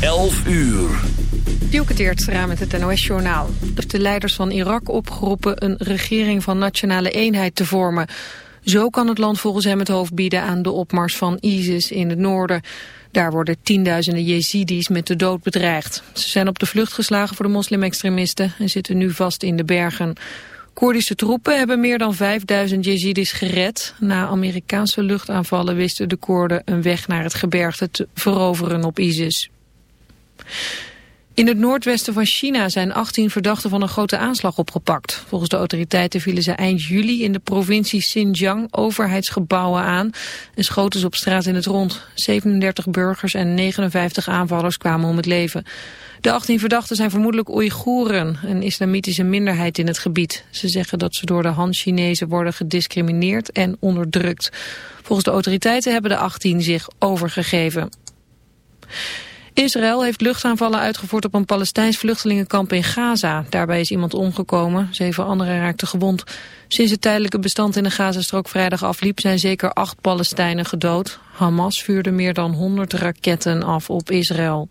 11 uur. Dielke raam met het NOS-journaal. De leiders van Irak opgeroepen een regering van nationale eenheid te vormen. Zo kan het land volgens hem het hoofd bieden aan de opmars van ISIS in het noorden. Daar worden tienduizenden Jezidis met de dood bedreigd. Ze zijn op de vlucht geslagen voor de moslimextremisten en zitten nu vast in de bergen. Koerdische troepen hebben meer dan 5000 Jezidis gered. Na Amerikaanse luchtaanvallen wisten de Koerden een weg naar het gebergte te veroveren op ISIS. In het noordwesten van China zijn 18 verdachten van een grote aanslag opgepakt. Volgens de autoriteiten vielen ze eind juli in de provincie Xinjiang overheidsgebouwen aan en schoten ze op straat in het rond. 37 burgers en 59 aanvallers kwamen om het leven. De 18 verdachten zijn vermoedelijk Oeigoeren, een islamitische minderheid in het gebied. Ze zeggen dat ze door de Han-Chinezen worden gediscrimineerd en onderdrukt. Volgens de autoriteiten hebben de 18 zich overgegeven. Israël heeft luchtaanvallen uitgevoerd op een Palestijns vluchtelingenkamp in Gaza. Daarbij is iemand omgekomen, zeven anderen raakten gewond. Sinds het tijdelijke bestand in de Gazastrook vrijdag afliep zijn zeker acht Palestijnen gedood. Hamas vuurde meer dan 100 raketten af op Israël.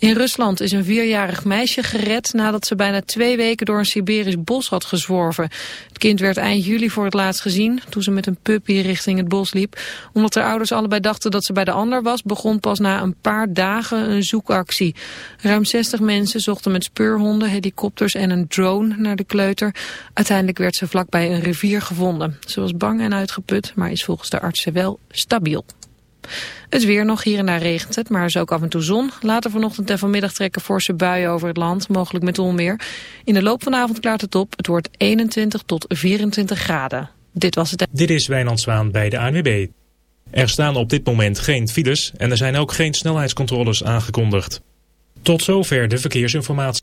In Rusland is een vierjarig meisje gered nadat ze bijna twee weken door een Siberisch bos had gezworven. Het kind werd eind juli voor het laatst gezien toen ze met een puppy richting het bos liep. Omdat haar ouders allebei dachten dat ze bij de ander was, begon pas na een paar dagen een zoekactie. Ruim 60 mensen zochten met speurhonden, helikopters en een drone naar de kleuter. Uiteindelijk werd ze vlakbij een rivier gevonden. Ze was bang en uitgeput, maar is volgens de artsen wel stabiel. Het weer nog, hier en daar regent het, maar er is ook af en toe zon. Later vanochtend en vanmiddag trekken forse buien over het land, mogelijk met onweer. In de loop van de avond klaart het op. Het wordt 21 tot 24 graden. Dit was het. Dit is Wijnand Zwaan bij de ANWB. Er staan op dit moment geen files en er zijn ook geen snelheidscontroles aangekondigd. Tot zover de verkeersinformatie.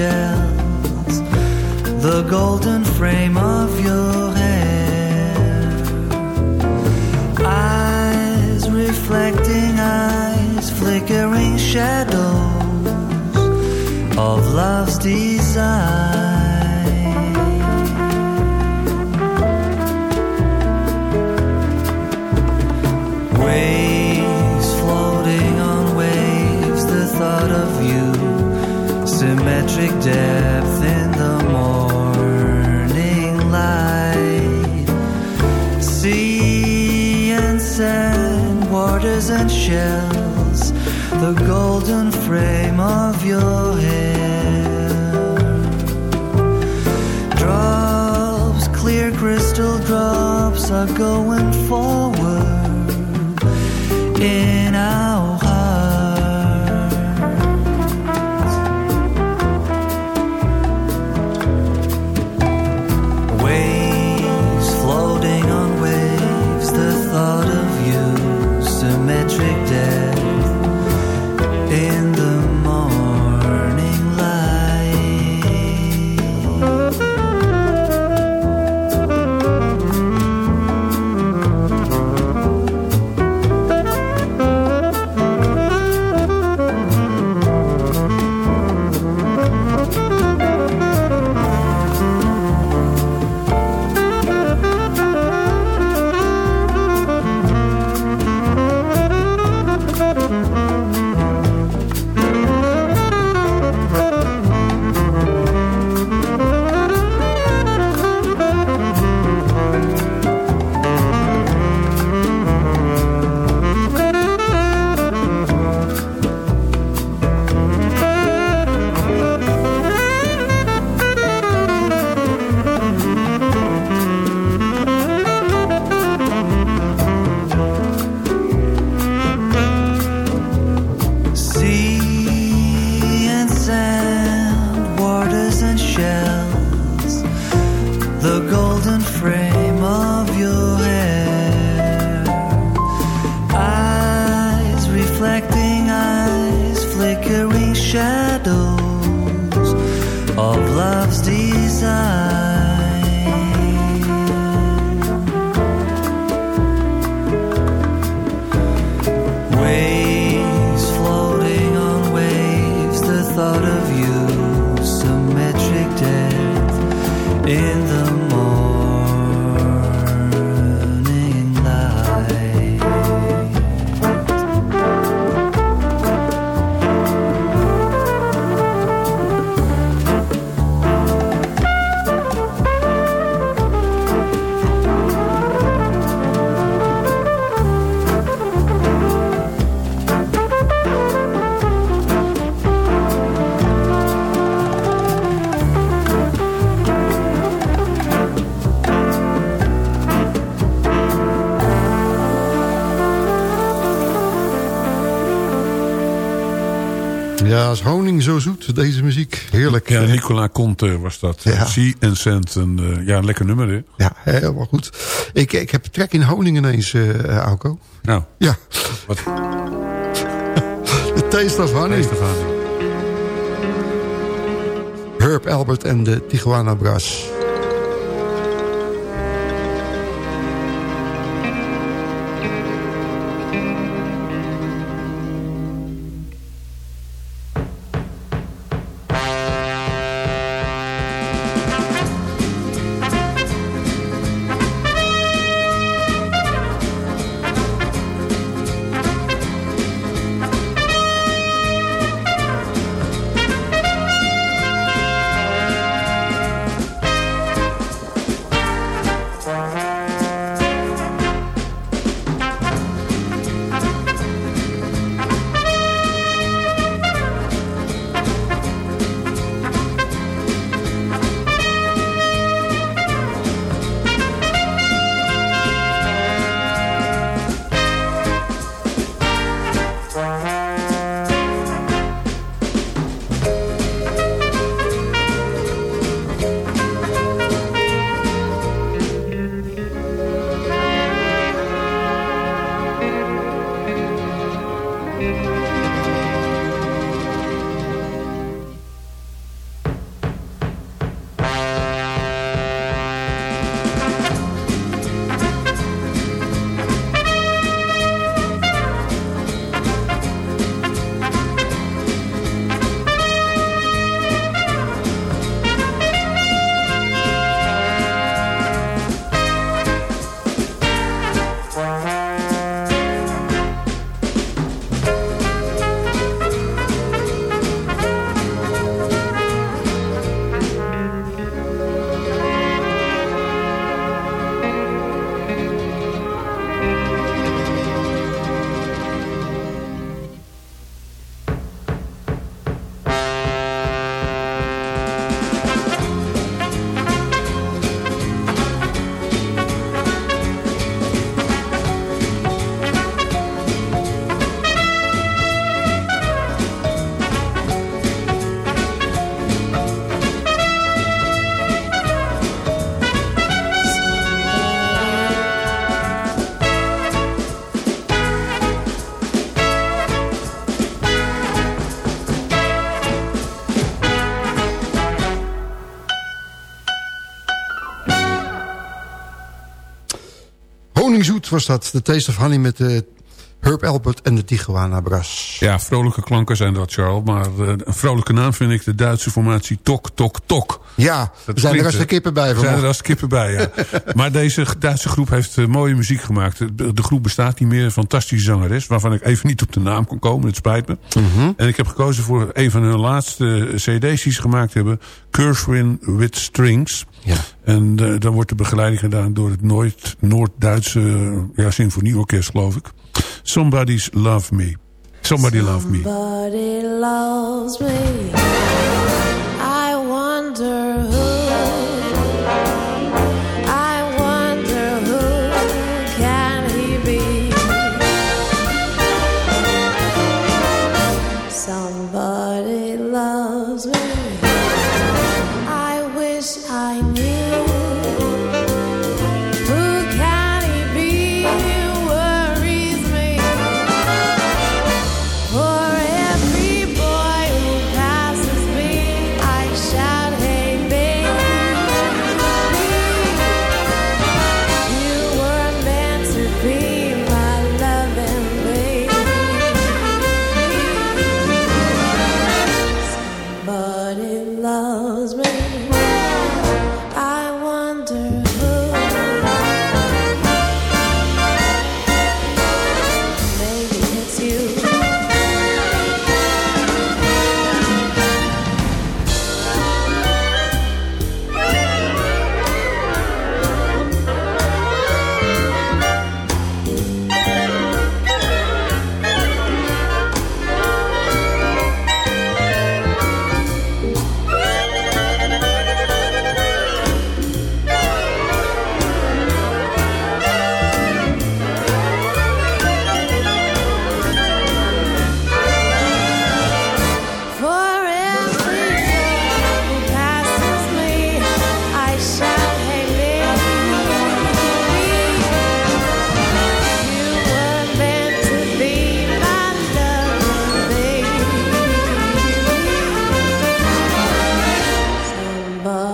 Shells, the golden frame of your hair, eyes reflecting eyes, flickering shadows of love's desire. Shells, the golden frame of your hair. Drops, clear crystal drops are going als honing zo zoet, deze muziek. Heerlijk. Ja, Nicola Conte was dat. Ja. Sea and Sand. En, eh, ja, een lekker nummer, hè? Ja, helemaal goed. Ik, ik heb trek in honing ineens, eh Auko. Nou, Ja, wat de taste of honey. van? Herb Albert en de Tijuana Brass. Was dat. The Taste of Honey met uh, Herb Alpert en de Tijuana Brass. Ja, vrolijke klanken zijn dat, Charles. Maar uh, een vrolijke naam vind ik de Duitse formatie Tok Tok Tok. Ja, Dat er zijn er als de eh, kippen bij Er zijn er als de kippen bij, ja. maar deze Duitse groep heeft uh, mooie muziek gemaakt. De, de, groep bestaat niet meer. Een fantastische zangeres. Waarvan ik even niet op de naam kon komen. Het spijt me. Mm -hmm. En ik heb gekozen voor een van hun laatste cd's die ze gemaakt hebben. Curswin with Strings. Ja. En uh, dan wordt de begeleiding gedaan door het Noord- Noord-Duitse ja, symfonieorkest, geloof ik. Somebody's Love Me. Somebody Love Me. Somebody loves me.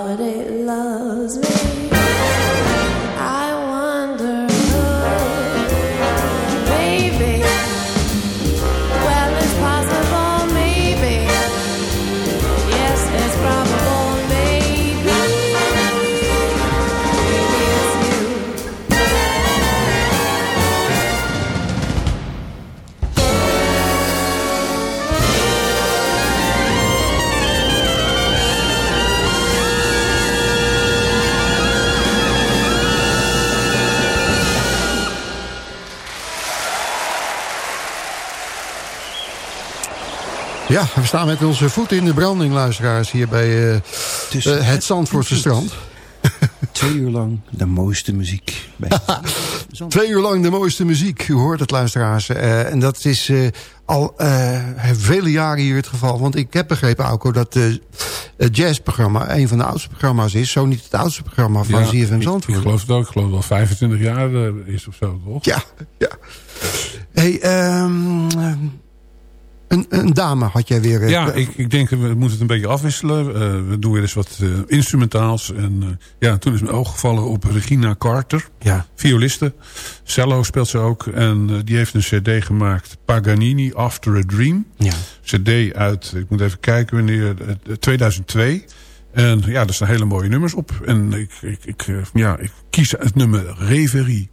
Somebody loves me. Ja, we staan met onze voeten in de branding, luisteraars, hier bij uh, Dus, uh, het Zandvoortse strand. Twee uur lang de mooiste muziek. Bij Twee uur lang de mooiste muziek. U hoort het, luisteraars. Uh, en dat is uh, al uh, vele jaren hier het geval. Want ik heb begrepen, Auko, dat het jazzprogramma... een van de oudste programma's is. Zo niet het oudste programma van ja, ZFM Zandvoort. Ik, ik geloof het ook. Ik geloof wel 25 jaar is of zo, toch? Ja, ja. Hey, um, een, een, dame had jij weer... Ja, ik, ik denk we moeten het een beetje afwisselen. Uh, we doen weer eens wat uh, instrumentaals. En uh, ja, toen is mijn oog gevallen op Regina Carter. Ja. Violiste. Cello speelt ze ook. En die heeft een cd gemaakt. Paganini After a Dream. Ja. Cd uit, ik moet even kijken wanneer, 2002. En ja, er staan hele mooie nummers op. En ik, ik, ik ja, ik kies het nummer Reverie.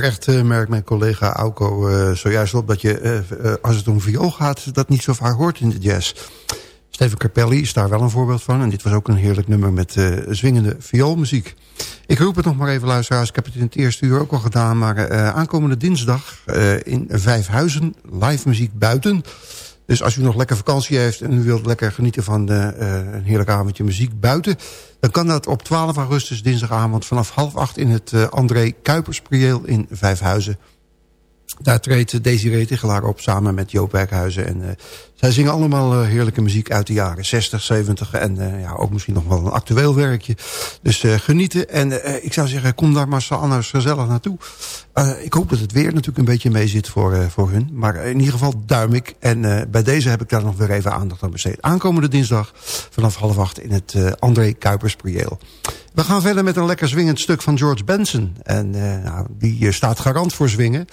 Terecht uh, merkt mijn collega Auko uh, zojuist op... dat je, uh, als het om viool gaat, dat niet zo vaak hoort in de jazz. Steven Capelli is daar wel een voorbeeld van. En dit was ook een heerlijk nummer met zwingende vioolmuziek. Ik roep het nog maar even, luisteraars. Ik heb het in het eerste uur ook al gedaan. Maar aankomende dinsdag in Vijfhuizen, live muziek buiten... Dus als u nog lekker vakantie heeft en u wilt lekker genieten van uh, een heerlijk avondje muziek buiten... dan kan dat op 12 augustus dinsdagavond vanaf half acht in het uh, André Kuipersprieel in Vijfhuizen. Daar treedt Desiree Tichelaar op samen met Joop Werkhuizen. En uh, zij zingen allemaal uh, heerlijke muziek uit de jaren 60, 70 en uh, ja, ook misschien nog wel een actueel werkje. Dus genieten. En ik zou zeggen, kom daar maar anders gezellig naartoe. ik hoop dat het weer natuurlijk een beetje mee zit voor, voor hun. Maar in ieder geval duim ik. En bij deze heb ik daar nog weer even aandacht aan besteed. Aankomende dinsdag vanaf half acht in het André Kuipers Prieel. We gaan verder met een lekker zwingend stuk van George Benson. En uh, nou, die staat garant voor zwingen.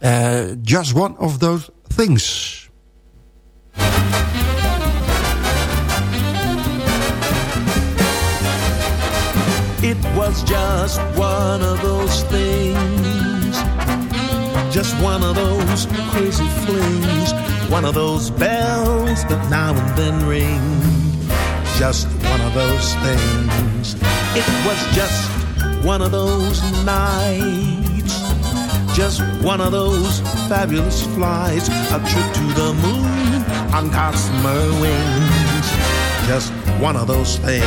Uh, just one of those things. It was just one of those things. Just one of those crazy flings. One of those bells that now and then ring. Just one of those things. It was just one of those nights. Just one of those fabulous flights. A trip to the moon on gossamer wings. Just one of those things.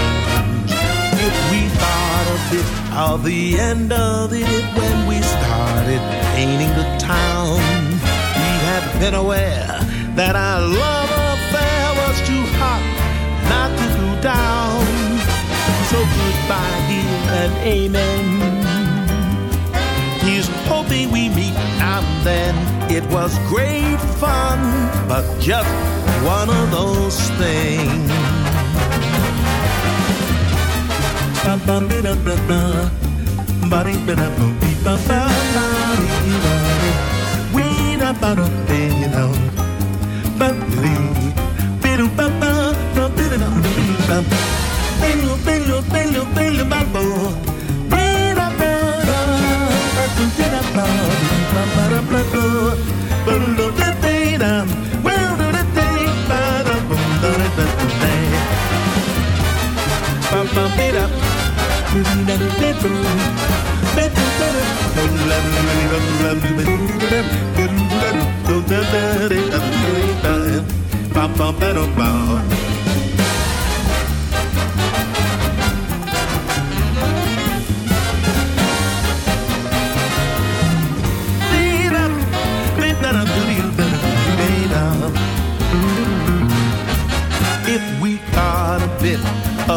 If we thought a bit of the end of it when we started painting the town, we had been aware that our love affair was too hot not to cool down. So goodbye, dear, and amen. He's hoping we meet now and then. It was great fun, but just one of those things. Bada, bada, bada, bada, bada,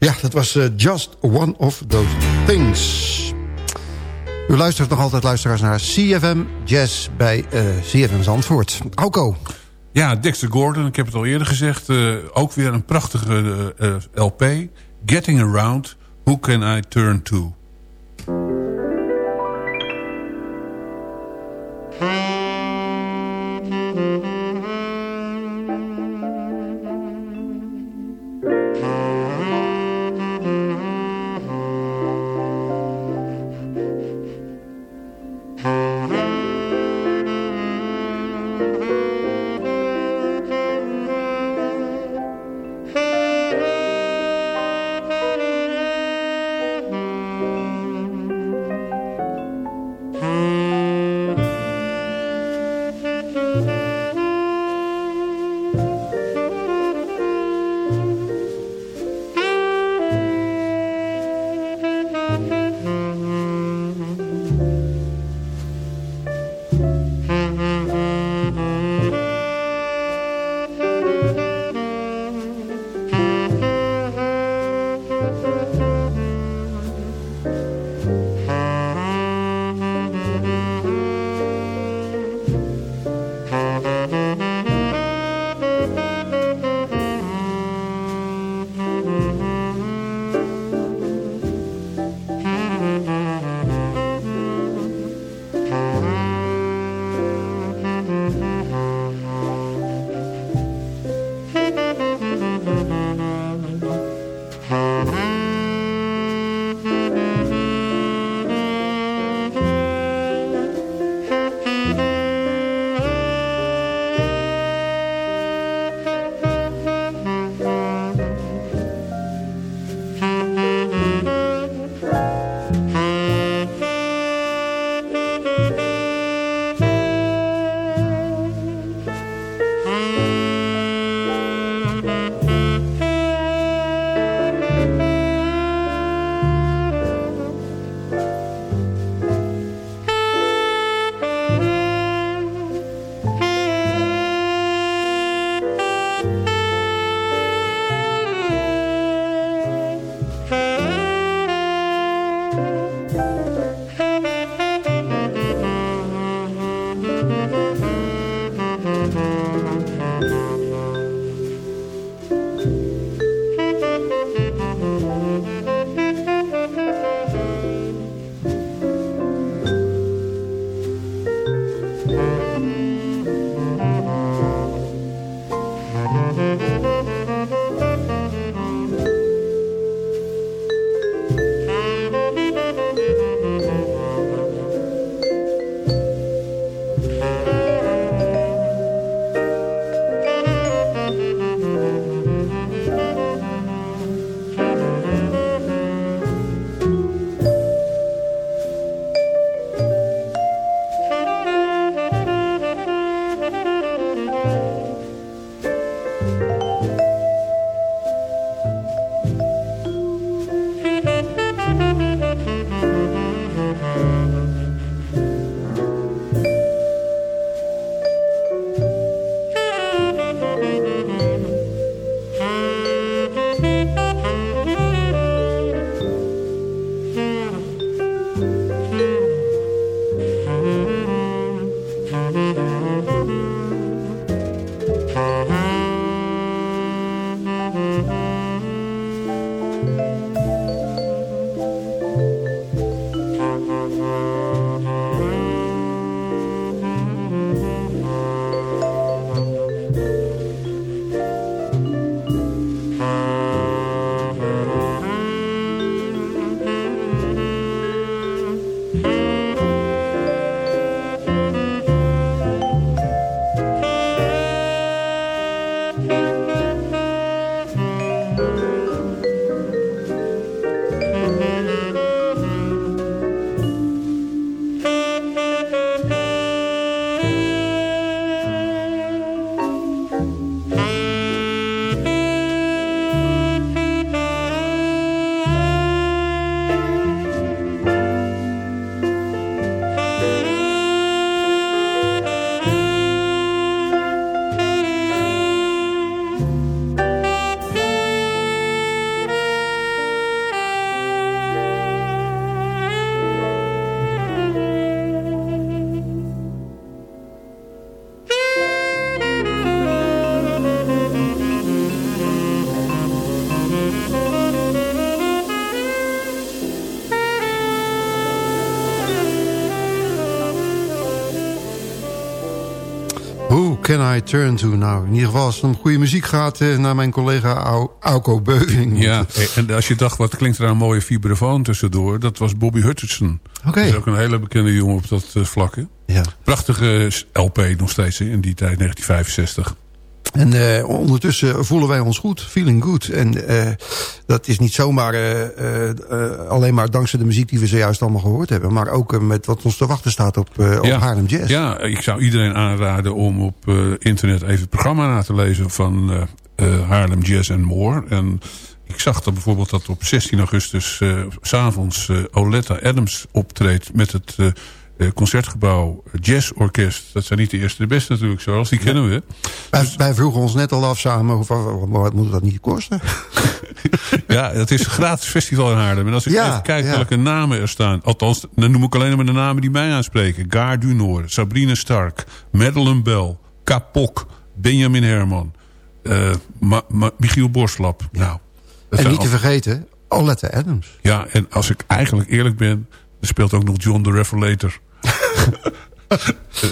Ja, dat was uh, Just One of Those Things. U luistert nog altijd luisteraars naar CFM Jazz bij uh, CFM Zandvoort. Auko. Ja, Dexter Gordon, ik heb het al eerder gezegd. Uh, ook weer een prachtige LP. Getting Around, Who Can I Turn To? I turn to? Nou, in ieder geval als het om goede muziek gaat... eh, naar mijn collega Au Auko Beuving. Ja, en als je dacht, wat klinkt er nou een mooie vibrafoon tussendoor... dat was Bobby Hutcherson. Oké. Dat is ook een hele bekende jongen op dat eh, vlak. hè. Ja. Prachtige LP nog steeds in die tijd, 1965. En eh, ondertussen voelen wij ons goed, feeling good. En eh, dat is niet zomaar eh, alleen maar dankzij de muziek die we zojuist allemaal gehoord hebben. Maar ook met wat ons te wachten staat op, Haarlem Jazz. Ja, ik zou iedereen aanraden om op internet even het programma na te lezen van Haarlem Jazz and More. En ik zag dan bijvoorbeeld dat op 16 augustus s s'avonds Oletta Adams optreedt met het Concertgebouw Jazz Orkest. Dat zijn niet de eerste de beste natuurlijk, zoals die kennen we. Wij, wij vroegen ons net al af samen, wat, moet dat niet kosten? Ja, het is een gratis festival in Haarlem. En als ik Ja, even kijk ja. welke namen er staan. Althans, dan noem ik alleen maar de namen die mij aanspreken. Gaar du Noord, Sabrina Stark, Madeleine Bell, Kapok, Benjamin Herman, eh, Ma- Ma- Michiel Borslap. Nou, dat en niet te vergeten, Oletta Adams. Ja, en als ik eigenlijk eerlijk ben, er speelt ook nog John the Revelator. Eh,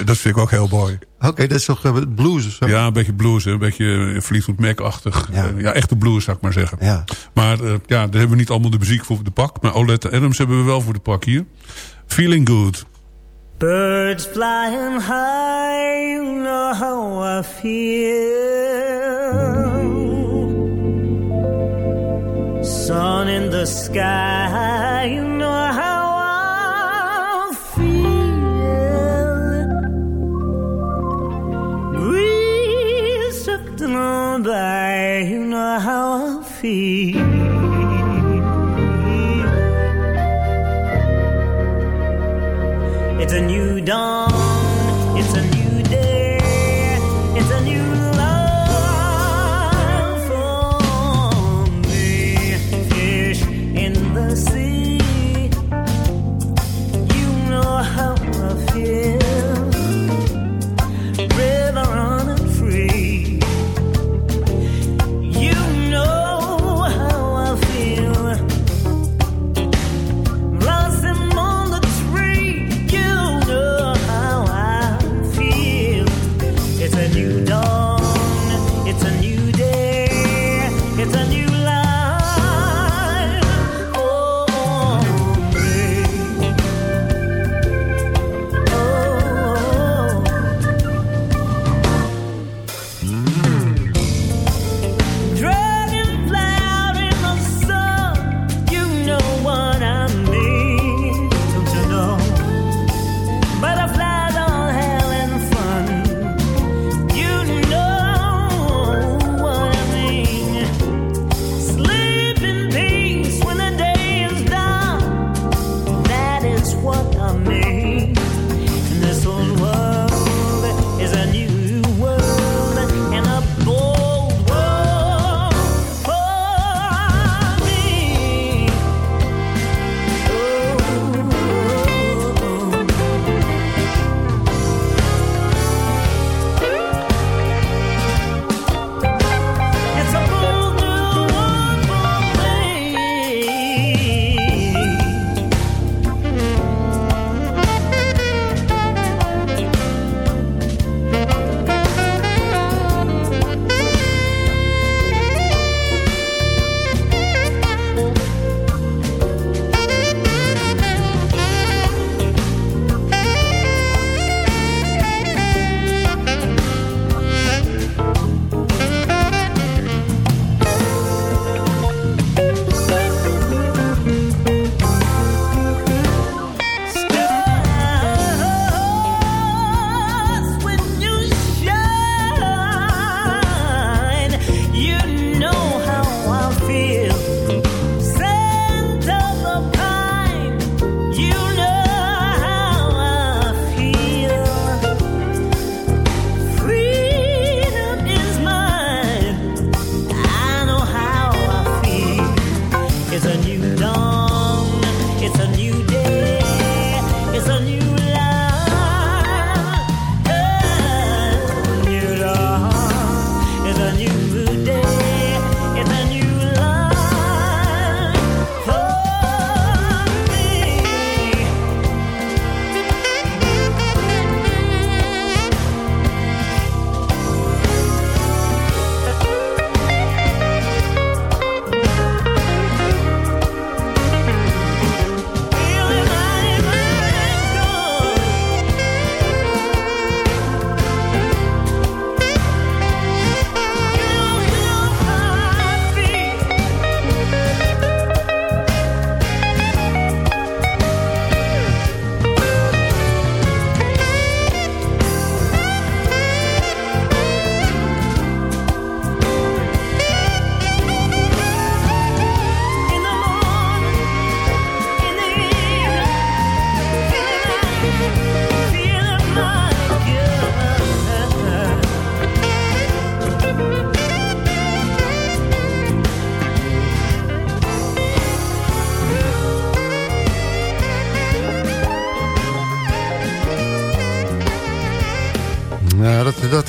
dat vind ik ook heel mooi. Oké, dat is toch eh, blues of zo? Ja, een beetje blues, een beetje eh, Fleetwood Mac-achtig. Ja. Ja. ja, echte blues zou ik maar zeggen. Ja. Maar eh, ja, daar hebben we niet allemaal de muziek voor de pak. Maar Oletta Adams hebben we wel voor de pak hier. Feeling Good. Birds flying high, you know how I feel. Sun in the sky, how I feel. It's a new dawn.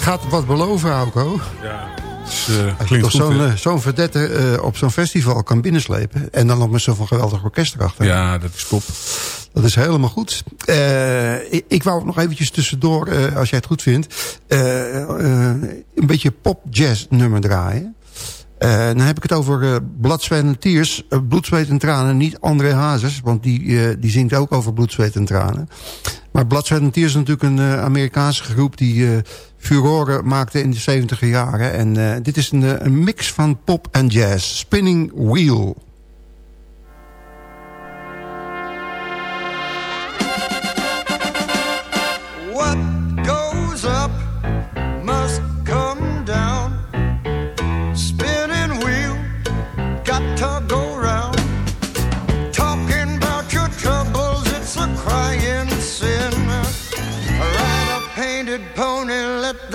Gaat wat beloven, Auko. Ja. Dus, Als je toch zo'n eh, zo'n verdette eh, op zo'n festival kan binnenslepen... en dan nog met zo'n geweldig orkest erachter. Ja, dat is top. Dat is helemaal goed. Ik, ik wou nog eventjes tussendoor, als jij het goed vindt... een beetje pop-jazz nummer draaien. Dan heb ik het over eh Blood, Sweat and Tears. bloed, zweet en tranen. Niet André Hazes, want die, die zingt ook over bloed, zweet en tranen. Maar Blood, Sweat and Tears is natuurlijk een eh, Amerikaanse groep... die eh furoren maakte in de 70 jaren. En eh, dit is een, een mix van pop en jazz. Spinning Wheel.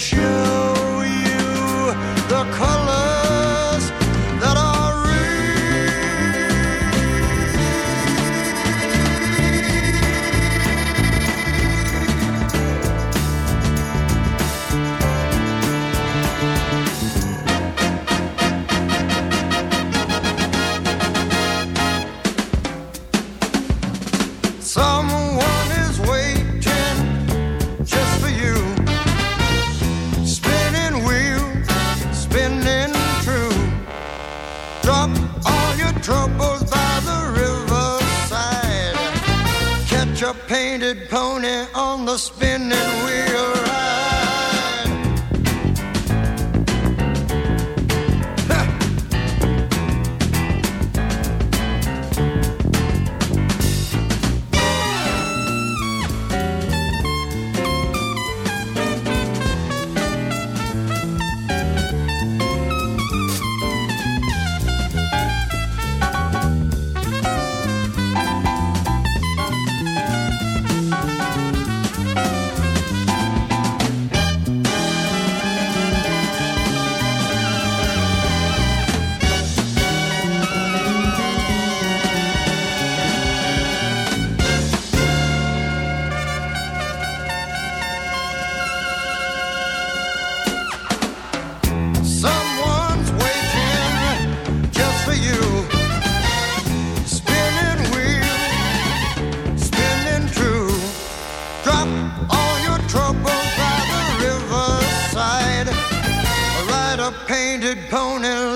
show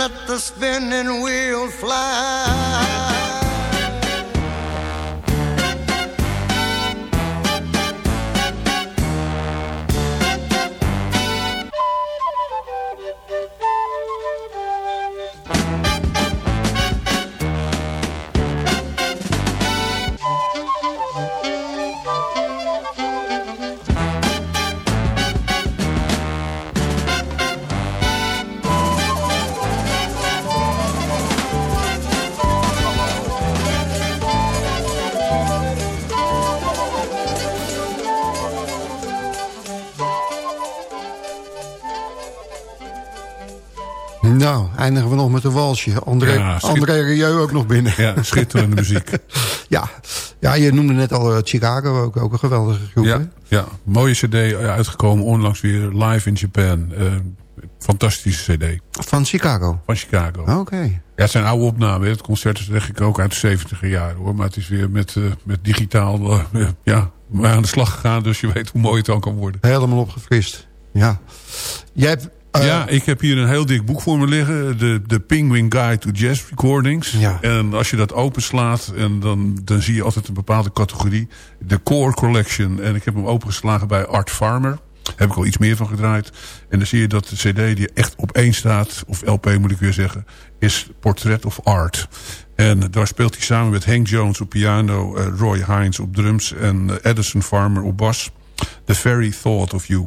let the spinning wheel fly. Eindigen we nog met een walsje. André, Ja, André Rieu ook nog binnen. Ja, schitterende muziek. ja. ja, je noemde net al eh, Chicago, ook, ook een geweldige groep. hè? Ja, ja, mooie cd uitgekomen onlangs weer live in Japan. Eh, fantastische cd. Van Chicago? Van Chicago. Oké. Ja, het zijn oude opnamen. Het concert is denk ik ook uit de 70 jaren hoor. Maar het is weer met, eh, met digitaal eh, ja, aan de slag gegaan. Dus je weet hoe mooi het dan kan worden. Helemaal opgefrist. Ja. Jij hebt... eh, ja, ik heb hier een heel dik boek voor me liggen. De, de Penguin Guide to Jazz Recordings. Ja. En als je dat openslaat, en dan, dan zie je altijd een bepaalde categorie. De Core Collection. En ik heb hem opengeslagen bij Art Farmer. Heb ik al iets meer van gedraaid. En dan zie je dat de cd die echt op één staat, of LP moet ik weer zeggen, is Portrait of Art. En daar speelt hij samen met Hank Jones op piano, eh, Roy Hines op drums en eh, Edison Farmer op bas. The Very Thought of You.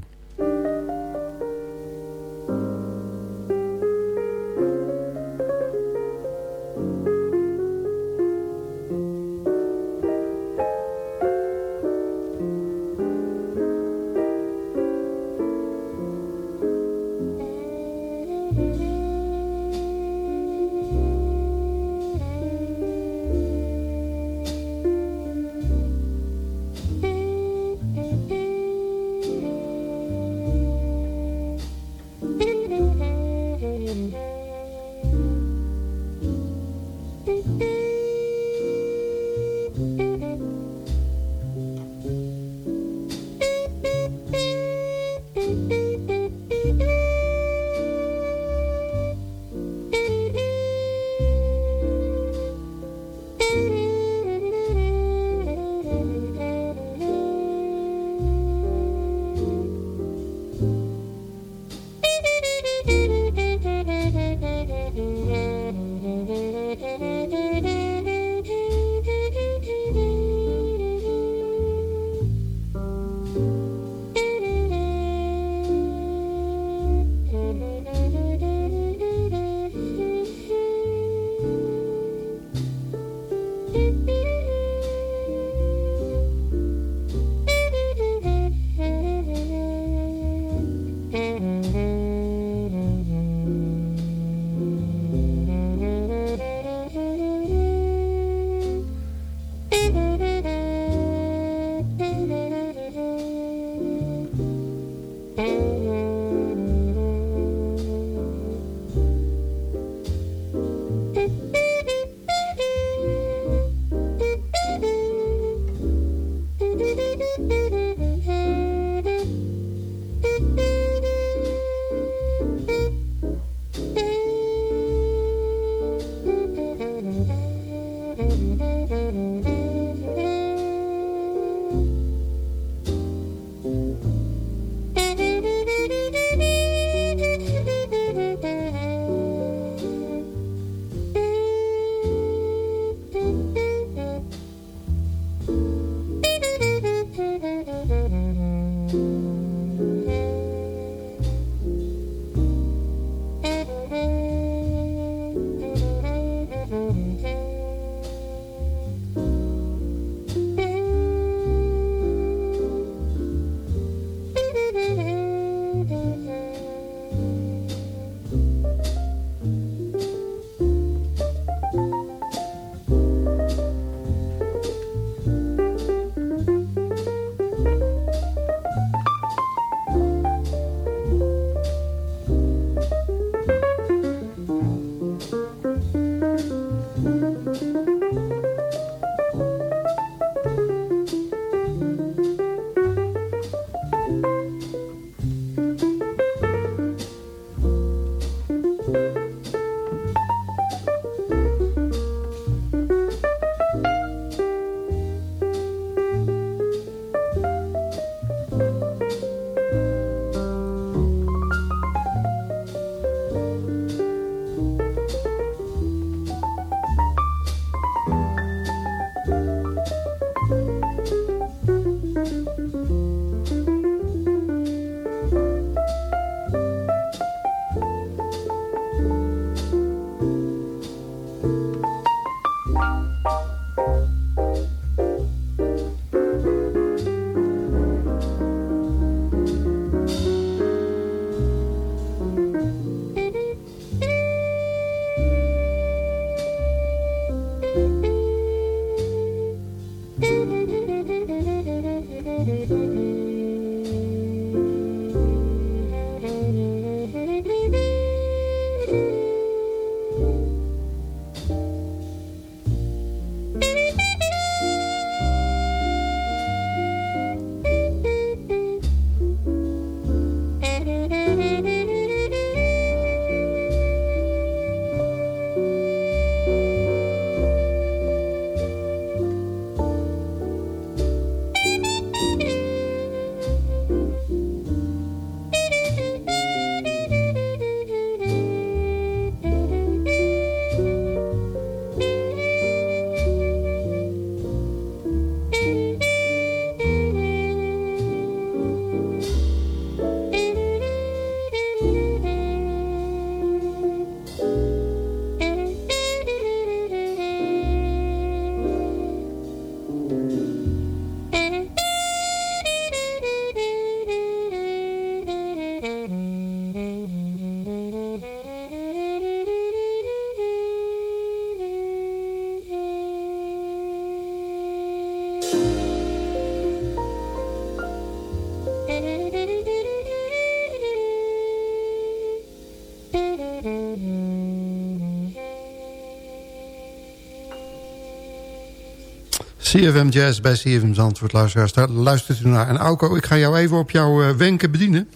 CFM Jazz bij CFM Zandvoort, luisteraars. Daar luistert u naar. En Auko, ik ga jou even op jouw eh, wenken bedienen.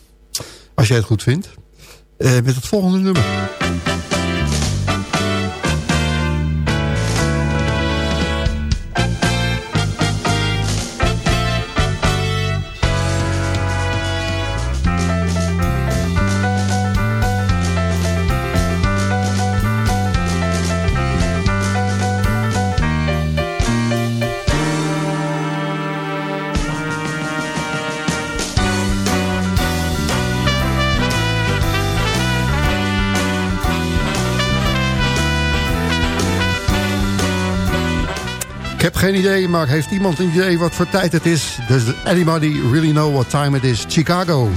Als jij het goed vindt. Eh, met het volgende nummer. Maar heeft iemand een idee wat voor tijd het is? Does anybody really know what time it is? Chicago.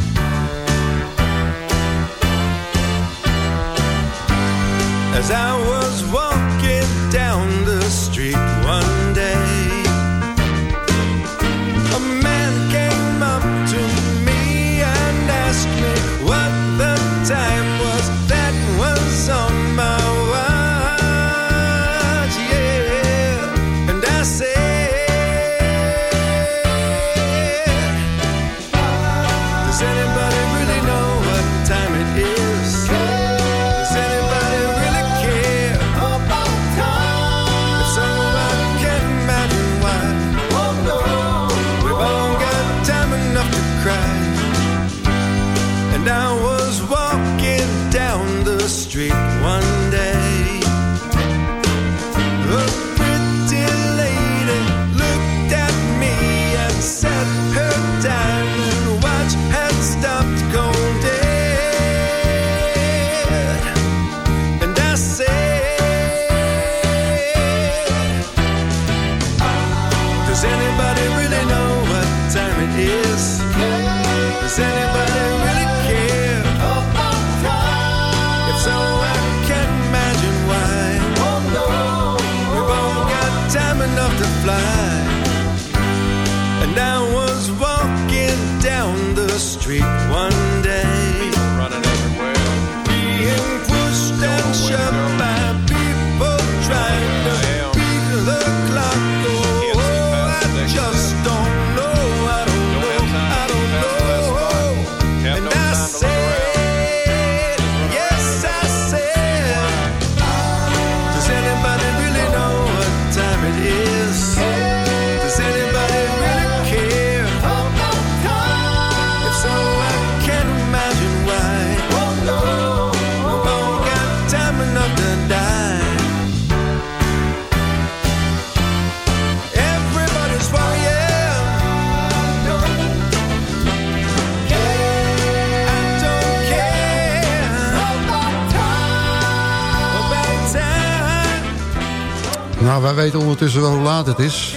Wij weten ondertussen wel hoe laat het is.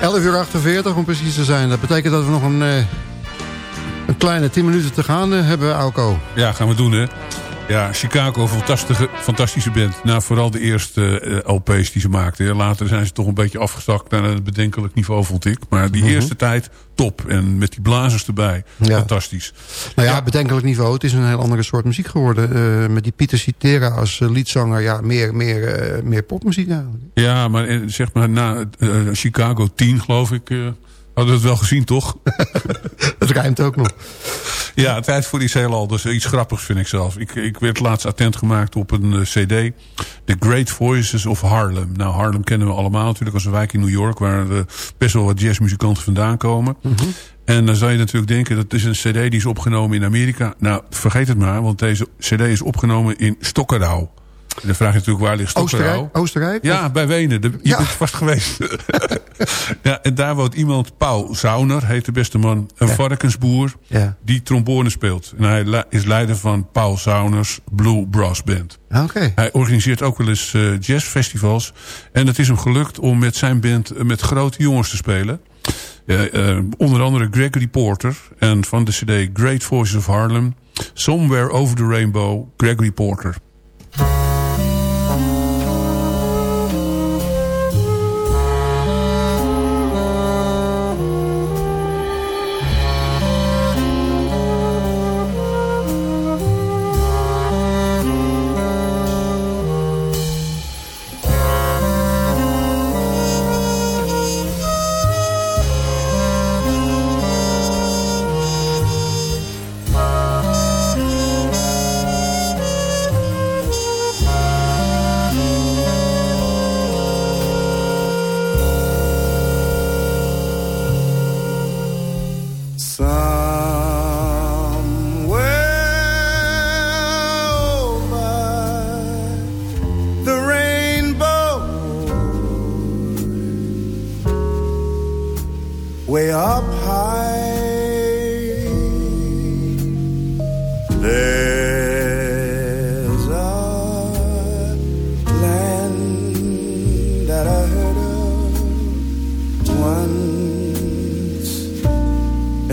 11 uur 48 om precies te zijn. Dat betekent dat we nog een, eh, een kleine 10 minuten te gaan eh, hebben, Auko. Ja, gaan we doen, hè. Ja, Chicago, fantastische, fantastische band. Nou, vooral de eerste eh, LP's die ze maakten. Later zijn ze toch een beetje afgezakt naar een bedenkelijk niveau, vond ik. Maar die Mhm. eerste tijd, top. En met die blazers erbij, Ja. fantastisch. Nou ja, bedenkelijk niveau. Het is een heel andere soort muziek geworden. eh, met die Pieter Citera als eh, liedzanger. Ja, meer, meer, meer popmuziek eigenlijk. Ja, maar zeg maar na Chicago 10, geloof ik... eh, hadden we het wel gezien, toch? Het rijmt ook nog. Ja, tijd voor iets heel anders. Iets grappigs vind ik zelf. Ik, ik werd laatst attent gemaakt op een eh, cd. The Great Voices of Harlem. Nou, Harlem kennen we allemaal natuurlijk als een wijk in New York... waar er best wel wat jazzmuzikanten vandaan komen. En dan zou je natuurlijk denken, dat is een cd die is opgenomen in Amerika. Nou, vergeet het maar, want deze cd is opgenomen in Stockerau. Dan vraag je natuurlijk, waar ligt? Oostenrijk? Oostenrijk? Ja, bij Wenen. De- je Ja. bent vast geweest. ja, en daar woont iemand, Paul Zauner, heet de beste man. Een varkensboer Ja. die trombone speelt. En hij is leider van Paul Zauners Blue Brass Band. Oké. Hij organiseert ook wel eens eh, jazzfestivals. En het is hem gelukt om met zijn band eh, met grote jongens te spelen. Eh, onder andere Gregory Porter. En van de cd Great Voices of Harlem. Somewhere Over the Rainbow, Gregory Porter.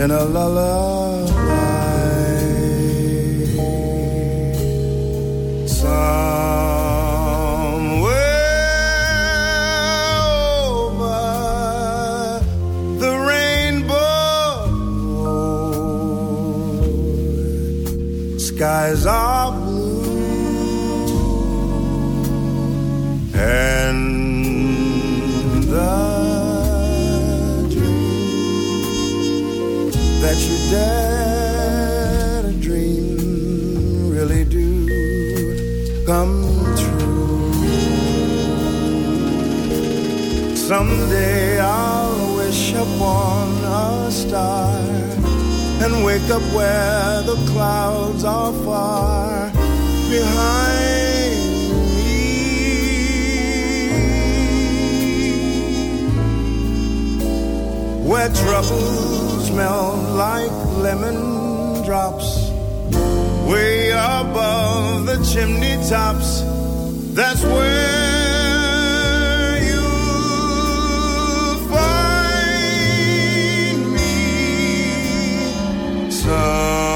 In a lullaby. Somewhere over the rainbow, skies are that to dream really do come true. Someday I'll wish upon a star and wake up where the clouds are far behind. Where troubles melt like lemon drops way above the chimney tops. That's where you'll find me somewhere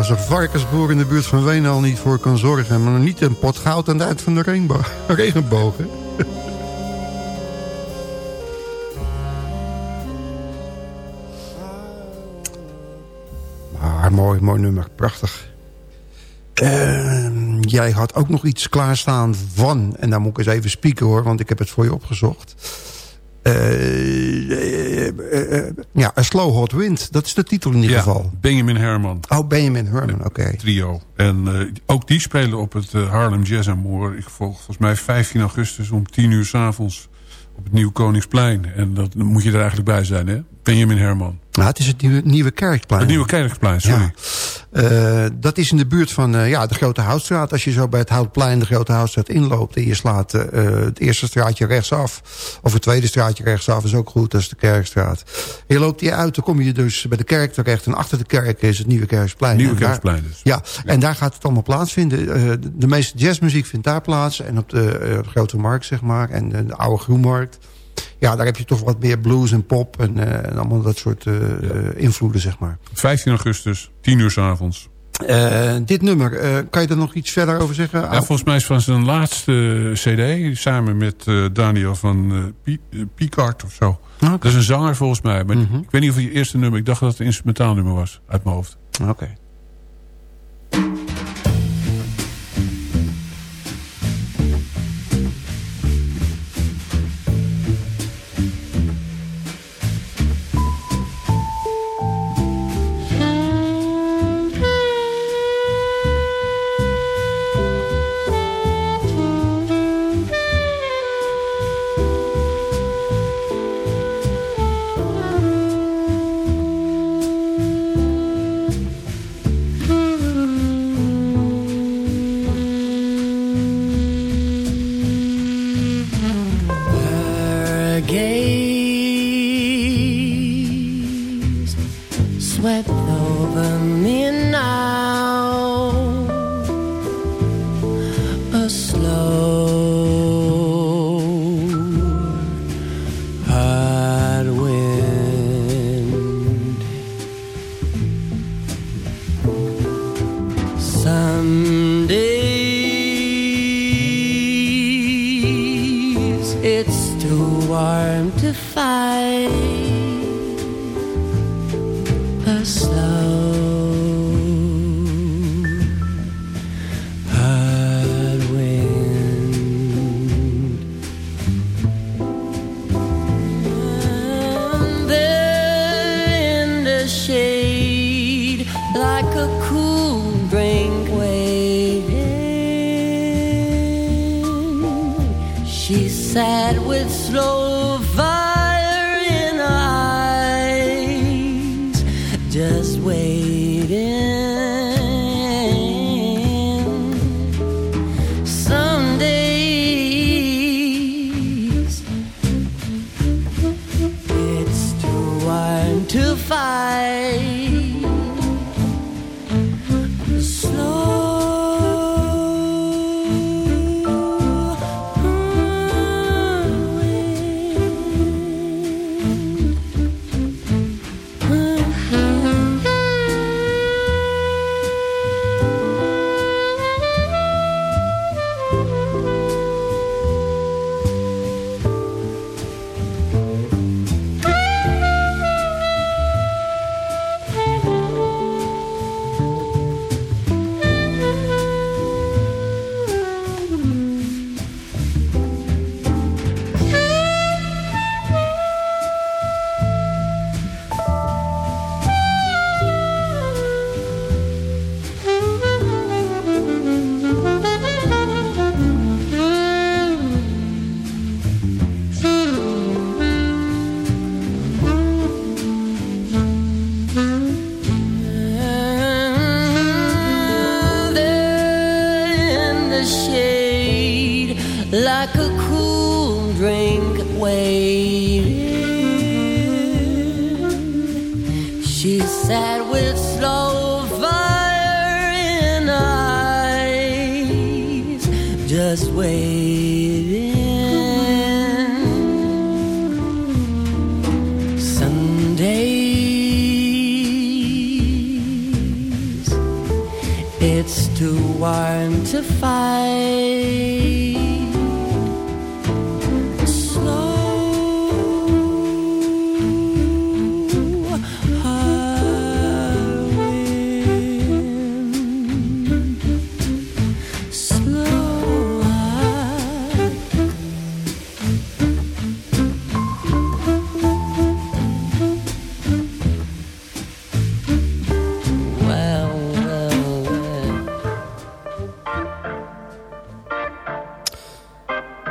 Was een varkensboer in de buurt van Wenen al niet voor kan zorgen. Maar niet een pot goud aan het eind van de regenboog. Maar mooi, mooi nummer. Prachtig. Ehm, jij had ook nog iets klaarstaan van... en daar moet ik eens even spieken hoor, want ik heb het voor je opgezocht. Eh, eh, eh, ja, A Slow Hot Wind. Dat is de titel in ieder Ja, geval. Benjamin Herman. Oh, Benjamin Herman, oké. Trio. En ook die spelen op het Harlem Jazz Amour. Ik volg volgens mij 15 augustus om 10 uur s'avonds op het Nieuw Koningsplein. En dat dan moet je er eigenlijk bij zijn, hè? Benjamin Herman. Nou, het is het nieuwe, nieuwe kerkplein. Het Nieuwe Kerkplein, sorry. Ja. Eh, dat is in de buurt van eh, ja, de Grote Houtstraat. Als je zo bij het Houtplein de Grote Houtstraat inloopt... en je slaat eh, het eerste straatje rechtsaf... of het tweede straatje rechtsaf is ook goed, dat is de Kerkstraat. En je loopt die uit, dan kom je dus bij de kerk terecht... en achter de kerk is het Nieuwe Kerkplein. Nieuwe daar- Kerkplein dus. Ja, en daar gaat het allemaal plaatsvinden. De, meeste jazzmuziek vindt daar plaats. En op de Grote Markt, zeg maar. En de Oude Groenmarkt. Ja, daar heb je toch wat meer blues en pop... en, eh, en allemaal dat soort eh, eh, invloeden, zeg maar. 15 augustus, 10 uur s'avonds. Eh, dit nummer, kan je er nog iets verder over zeggen? Ja, volgens mij is van zijn laatste cd, samen met Daniel van Picard of zo. Dat is een zanger volgens mij. Maar Mhm. ik weet niet of het je eerste nummer, ik dacht dat het een instrumentaal nummer was, uit mijn hoofd. Oké.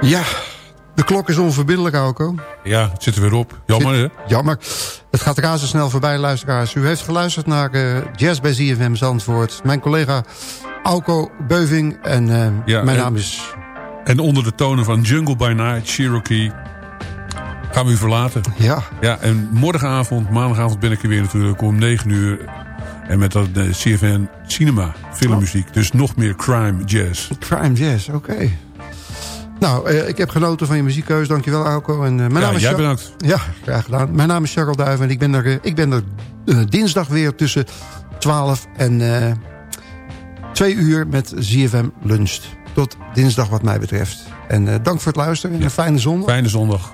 Ja, de klok is onverbiddelijk, Auko. Ja, het zit er weer op. Jammer, hè? Jammer. Het gaat razendsnel voorbij, luisteraars. U heeft geluisterd naar eh, Jazz bij ZFM Zandvoort. Mijn collega Auko Beuving. En eh, Ja, mijn en- naam is... En onder de tonen van Jungle by Night, Cherokee... gaan we u verlaten. Ja. Ja, en morgenavond, maandagavond ben ik er weer natuurlijk om 9 uur. En met dat eh, CFN Cinema, filmmuziek. Dus nog meer crime jazz. Crime Jazz, oké. Nou, eh, ik heb genoten van je muziekkeus. Dankjewel, Auko. En, eh, mijn Ja, naam is jij Char- bedankt. Ja, graag gedaan. Mijn naam is Charles Duiven en ik ben er, eh, ik ben er dinsdag weer tussen 12 en eh 2 uur met ZFM Lunch. Tot dinsdag wat mij betreft. En dank voor het luisteren en een fijne zondag. Fijne zondag.